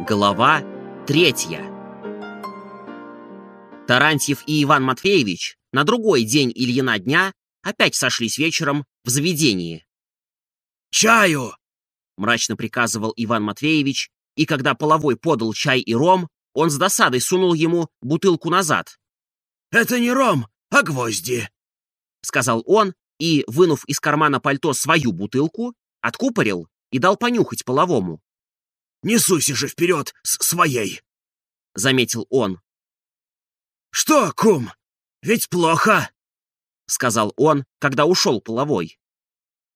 Глава третья Тарантьев и Иван Матвеевич на другой день Ильина дня опять сошлись вечером в заведении. «Чаю!» — мрачно приказывал Иван Матвеевич, и когда половой подал чай и ром, он с досадой сунул ему бутылку назад. «Это не ром, а гвозди!» — сказал он, и, вынув из кармана пальто свою бутылку, откупорил и дал понюхать половому. Не суйся же вперед с своей!» — заметил он. «Что, кум, ведь плохо!» — сказал он, когда ушел половой.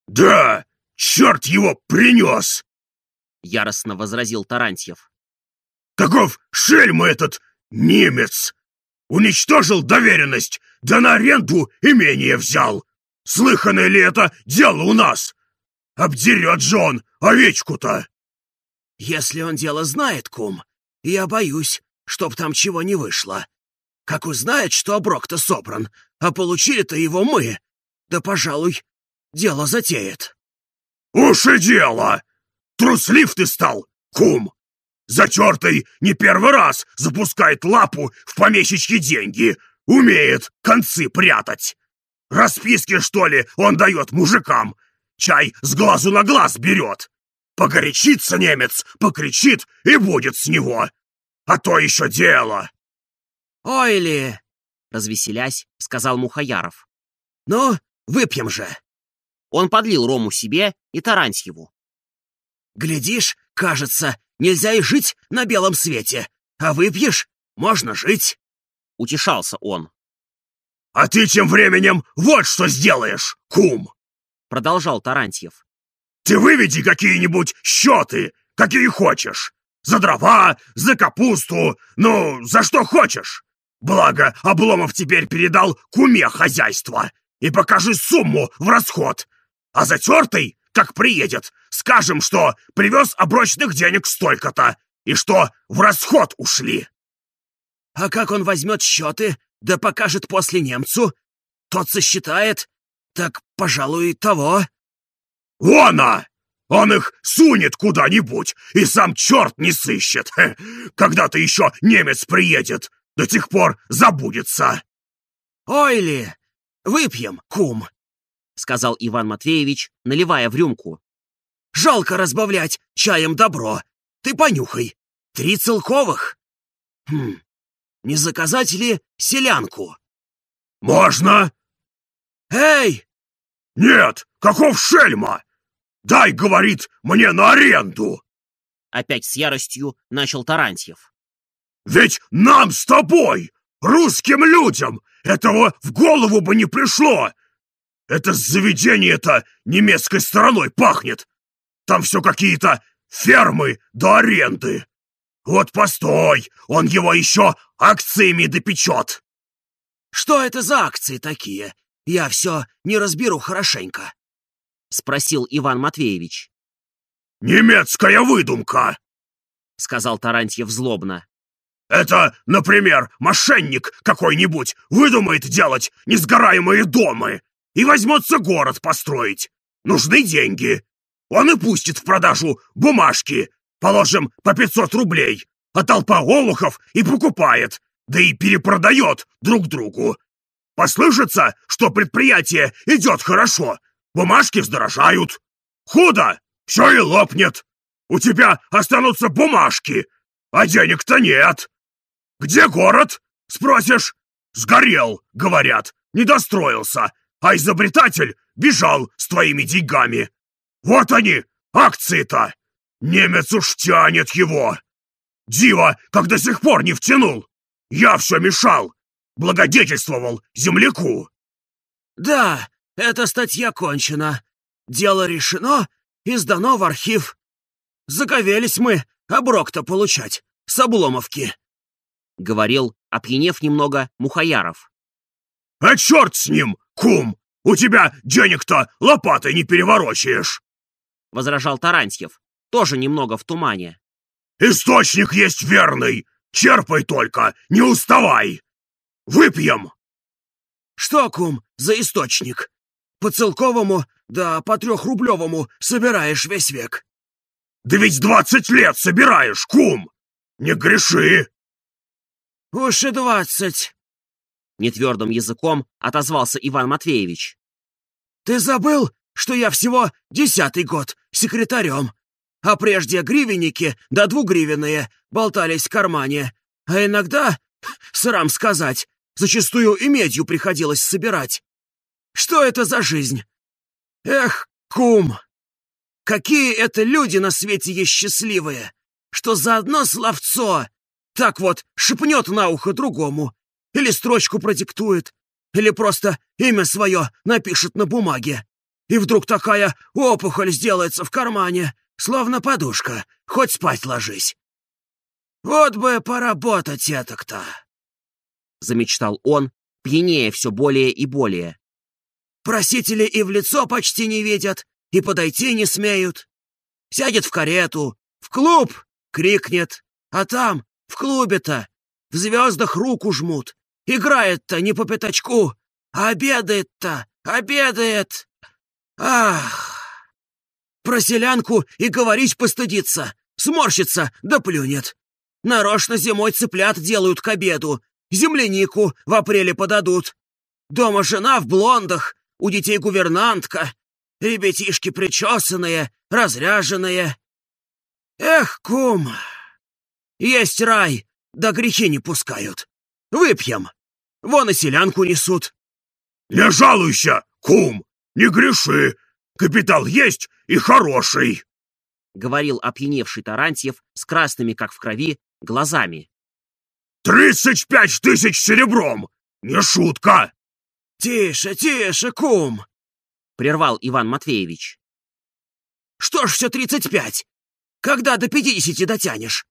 «Да, черт его принес!» — яростно возразил Тарантьев. «Каков шельма этот немец! Уничтожил доверенность, да на аренду имение взял! Слыханное ли это дело у нас? Обдерет же он овечку-то!» «Если он дело знает, кум, я боюсь, чтоб там чего не вышло. Как узнает, что оброк-то собран, а получили-то его мы, да, пожалуй, дело затеет». «Уж и дело! Труслив ты стал, кум! Затертый не первый раз запускает лапу в помещичьи деньги, умеет концы прятать. Расписки, что ли, он дает мужикам, чай с глазу на глаз берет. Погорячится немец, покричит и будет с него. А то еще дело. Ой ли, развеселясь, сказал Мухаяров. Ну, выпьем же. Он подлил рому себе и Тарантьеву. Глядишь, кажется, нельзя и жить на белом свете, а выпьешь, можно жить. Утешался он. А ты тем временем вот что сделаешь, кум! Продолжал Тарантьев. Ты выведи какие-нибудь счеты, какие хочешь. За дрова, за капусту, ну, за что хочешь. Благо, Обломов теперь передал куме хозяйство. И покажи сумму в расход. А затертый, как приедет, скажем, что привез оброчных денег столько-то, и что в расход ушли. А как он возьмет счеты, да покажет после немцу? Тот сосчитает, так, пожалуй, того. «Она! Он их сунет куда-нибудь, и сам черт не сыщет. Когда-то еще немец приедет, до тех пор забудется». «Ой ли, выпьем, кум», — сказал Иван Матвеевич, наливая в рюмку. «Жалко разбавлять чаем добро. Ты понюхай. Три целковых. Хм, не заказать ли селянку?» «Можно?» «Эй!» «Нет, каков шельма! Дай, говорит, мне на аренду!» Опять с яростью начал Тарантьев. «Ведь нам с тобой, русским людям, этого в голову бы не пришло! Это заведение-то немецкой стороной пахнет! Там все какие-то фермы до аренды! Вот постой, он его еще акциями допечет!» «Что это за акции такие? Я все не разберу хорошенько». — спросил Иван Матвеевич. «Немецкая выдумка!» — сказал Тарантьев злобно. «Это, например, мошенник какой-нибудь выдумает делать несгораемые дома и возьмется город построить. Нужны деньги. Он и пустит в продажу бумажки, положим, по 500 рублей, а толпа олухов и покупает, да и перепродает друг другу. Послышится, что предприятие идет хорошо, Бумажки вздорожают. Худо, все и лопнет. У тебя останутся бумажки, а денег-то нет. Где город? Спросишь. Сгорел, говорят, не достроился, а изобретатель бежал с твоими деньгами. Вот они, акции-то. Немец уж тянет его. Диво, как до сих пор не втянул. Я все мешал, благодетельствовал земляку. Да, эта статья кончена. Дело решено и сдано в архив. Заговелись мы оброк-то получать с обломовки. Говорил, опьянев немного, Мухаяров. А черт с ним, кум! У тебя денег-то лопатой не переворочаешь! Возражал Тарантьев, тоже немного в тумане. Источник есть верный! Черпай только, не уставай! Выпьем! Что, кум, за источник? По целковому, да по трехрублевому собираешь весь век. Да ведь двадцать лет собираешь, кум! Не греши!» «Уж и двадцать!» Нетвердым языком отозвался Иван Матвеевич. «Ты забыл, что я всего десятый год секретарем, а прежде гривенники да двугривенные болтались в кармане, а иногда, срам сказать, зачастую и медью приходилось собирать. Что это за жизнь? Эх, кум, какие это люди на свете есть счастливые, что за одно словцо так вот шепнет на ухо другому, или строчку продиктует, или просто имя свое напишет на бумаге. И вдруг такая опухоль сделается в кармане, словно подушка, хоть спать ложись. Вот бы поработать это-то. Замечтал он, пьянее все более и более. Просители и в лицо почти не видят, и подойти не смеют. Сядет в карету, в клуб, крикнет, а там, в клубе-то, в звездах руку жмут. Играет-то не по пятачку, а обедает-то, обедает. Ах! Про селянку и говорить постыдится, сморщится да плюнет. Нарочно зимой цыплят делают к обеду, землянику в апреле подадут. Дома жена в блондах, у детей гувернантка, ребятишки причесанные, разряженные. Эх, кум, есть рай, да грехи не пускают. Выпьем. Вон и селянку несут. Не жалуйся, кум, не греши. Капитал есть и хороший. Говорил опьяневший Тарантьев с красными, как в крови, глазами. «Тридцать пять тысяч серебром! Не шутка!» «Тише, тише, кум!» — прервал Иван Матвеевич. «Что ж все тридцать пять? Когда до пятидесяти дотянешь?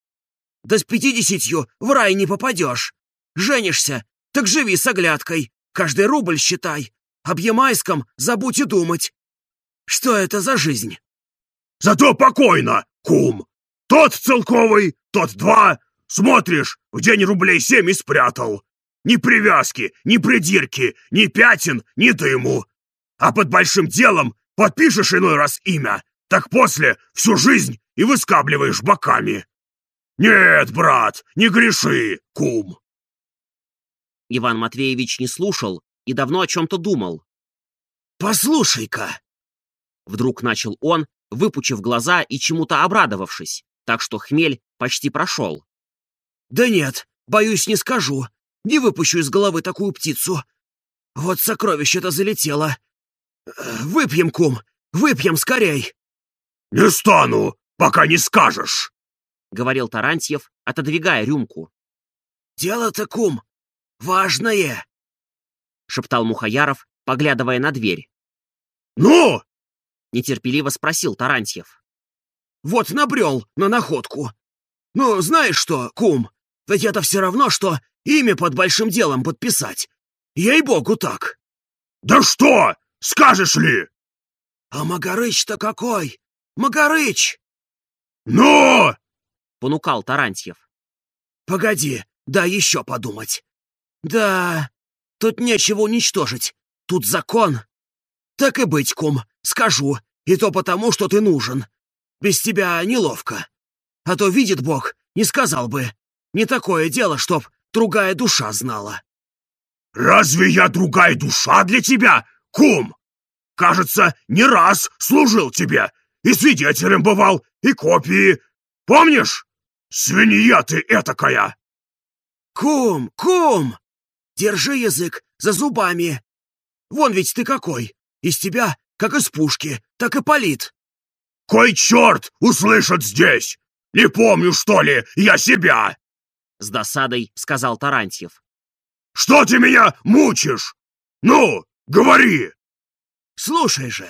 Да с пятидесятью в рай не попадешь. Женишься, так живи с оглядкой, каждый рубль считай. Об Ямайском забудь и думать. Что это за жизнь?» «Зато покойно, кум! Тот целковый, тот два, Смотришь, в день рублей семь и спрятал. Ни привязки, ни придирки, ни пятен, ни дыму. А под большим делом подпишешь иной раз имя, так после всю жизнь и выскабливаешь боками. Нет, брат, не греши, кум. Иван Матвеевич не слушал и давно о чем-то думал. «Послушай-ка!» Вдруг начал он, выпучив глаза и чему-то обрадовавшись, так что хмель почти прошел. «Да нет, боюсь, не скажу. Не выпущу из головы такую птицу. Вот сокровище-то залетело. Выпьем, кум, выпьем скорей!» «Не стану, пока не скажешь!» — говорил Тарантьев, отодвигая рюмку. «Дело-то, кум, важное!» — шептал Мухаяров, поглядывая на дверь. «Ну?» — нетерпеливо спросил Тарантьев. «Вот набрел на находку. Ну, знаешь что, кум, ведь это все равно, что имя под большим делом подписать. Ей-богу так. Да что? Скажешь ли? А Магарыч-то какой? Магарыч! Ну! Понукал Тарантьев. Погоди, да еще подумать. Да, тут нечего уничтожить. Тут закон. Так и быть, кум, скажу. И то потому, что ты нужен. Без тебя неловко. А то, видит Бог, не сказал бы. Не такое дело, чтоб другая душа знала. «Разве я другая душа для тебя, кум? Кажется, не раз служил тебе, и свидетелем бывал, и копии. Помнишь? Свинья ты этакая!» «Кум, кум! Держи язык за зубами. Вон ведь ты какой. Из тебя, как из пушки, так и палит». «Кой черт услышат здесь? Не помню, что ли, я себя!» — с досадой сказал Тарантьев. «Что ты меня мучишь? Ну, говори!» «Слушай же,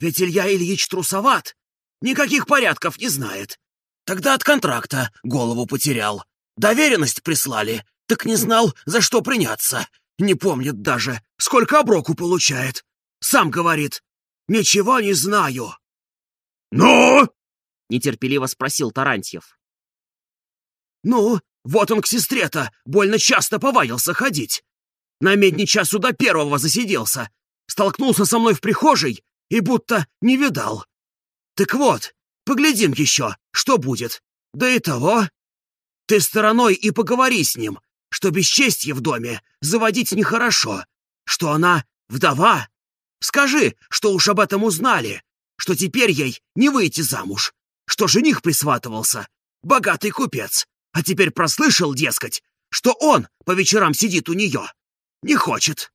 ведь Илья Ильич трусоват, никаких порядков не знает. Тогда от контракта голову потерял. Доверенность прислали, так не знал, за что приняться. Не помнит даже, сколько оброку получает. Сам говорит, ничего не знаю». «Ну?» — нетерпеливо спросил Тарантьев. «Ну, вот он к сестре-то больно часто повадился ходить. На медне часу до первого засиделся, столкнулся со мной в прихожей и будто не видал. Так вот, Поглядим еще, что будет. Да и того. Ты стороной и поговори с ним, что бесчестье в доме заводить нехорошо, что она вдова. Скажи, что уж об этом узнали, что теперь ей не выйти замуж, что жених присватывался, богатый купец, а теперь прослышал, дескать, что он по вечерам сидит у нее. Не хочет.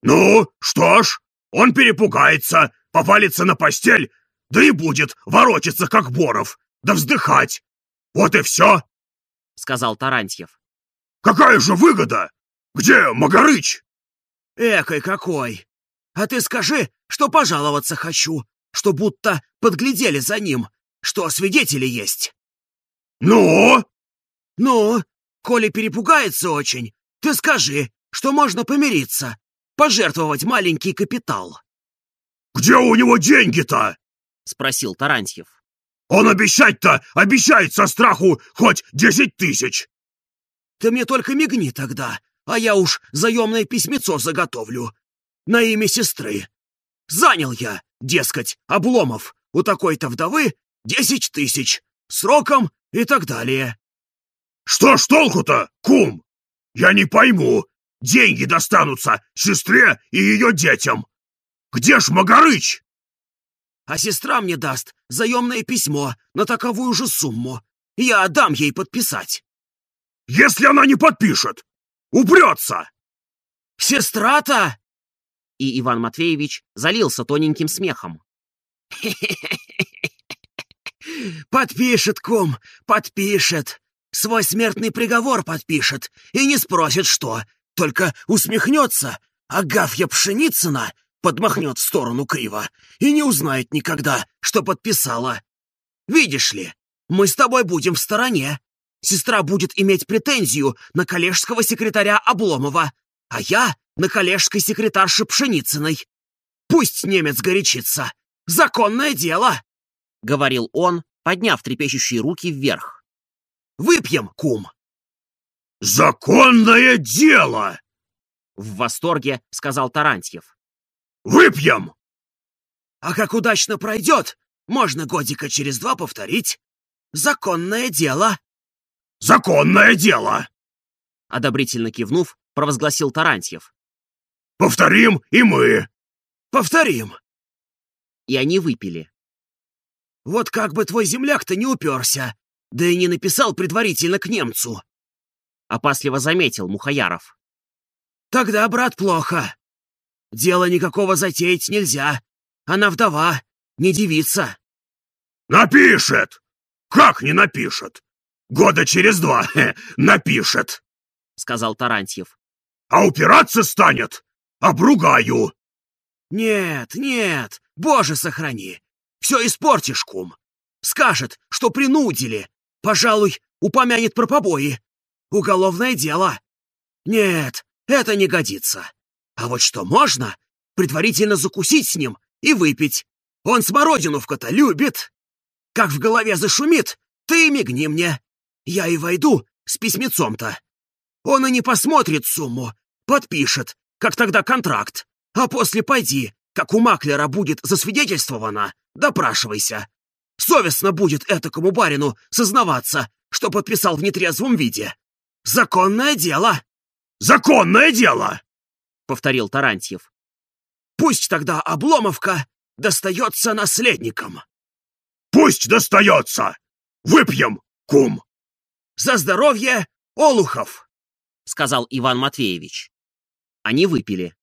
«Ну, что ж, он перепугается, повалится на постель, да и будет ворочаться, как Боров, да вздыхать. Вот и все», — сказал Тарантьев. «Какая же выгода? Где Магарыч?» «Экой какой! А ты скажи, что пожаловаться хочу, что будто подглядели за ним, что свидетели есть». «Ну?» «Ну, коли перепугается очень, ты скажи, что можно помириться, пожертвовать маленький капитал». «Где у него деньги-то?» — спросил Тарантьев. «Он обещать-то обещает со страху хоть десять тысяч!» «Ты мне только мигни тогда, а я уж заемное письмецо заготовлю. На имя сестры. Занял я, дескать, Обломов у такой-то вдовы десять тысяч, сроком и так далее». «Что ж толку-то, кум? Я не пойму. Деньги достанутся сестре и ее детям. Где ж Магарыч?» «А сестра мне даст заемное письмо на таковую же сумму. Я отдам ей подписать». «Если она не подпишет, упрется!» «Сестра-то!» И Иван Матвеевич залился тоненьким смехом. «Подпишет, кум, подпишет. Свой смертный приговор подпишет и не спросит, что. Только усмехнется, а Гафья Пшеницына подмахнет в сторону криво и не узнает никогда, что подписала. Видишь ли, мы с тобой будем в стороне. Сестра будет иметь претензию на коллежского секретаря Обломова, а я на коллежской секретарши Пшеницыной. Пусть немец горячится. Законное дело!» — говорил он, подняв трепещущие руки вверх. «Выпьем, кум!» «Законное дело!» — в восторге сказал Тарантьев. «Выпьем!» «А как удачно пройдет, можно годика через два повторить. Законное дело!» «Законное дело!» Одобрительно кивнув, провозгласил Тарантьев. «Повторим и мы!» «Повторим!» И они выпили. «Вот как бы твой земляк-то не уперся, да и не написал предварительно к немцу!» Опасливо заметил Мухаяров. «Тогда, брат, плохо. Дело никакого затеять нельзя. Она вдова, не девица». «Напишет! Как не напишет? Года через два напишет!» — сказал Тарантьев. «А упираться станет? Обругаю!» «Нет, нет, боже сохрани! Все испортишь, кум! Скажет, что принудили! Пожалуй, упомянет про побои! Уголовное дело! Нет, это не годится! А вот что можно? Предварительно закусить с ним и выпить! Он смородиновку-то любит! Как в голове зашумит, ты мигни мне! Я и войду с письмецом-то! Он и не посмотрит сумму, подпишет, как тогда контракт, а после пойди, как у маклера будет засвидетельствовано, допрашивайся. Совестно будет этакому барину сознаваться, что подписал в нетрезвом виде. Законное дело. Законное дело, повторил Тарантьев. Пусть тогда Обломовка достается наследникам. Пусть достается. Выпьем, кум. За здоровье Олухов, сказал Иван Матвеевич. Они выпили.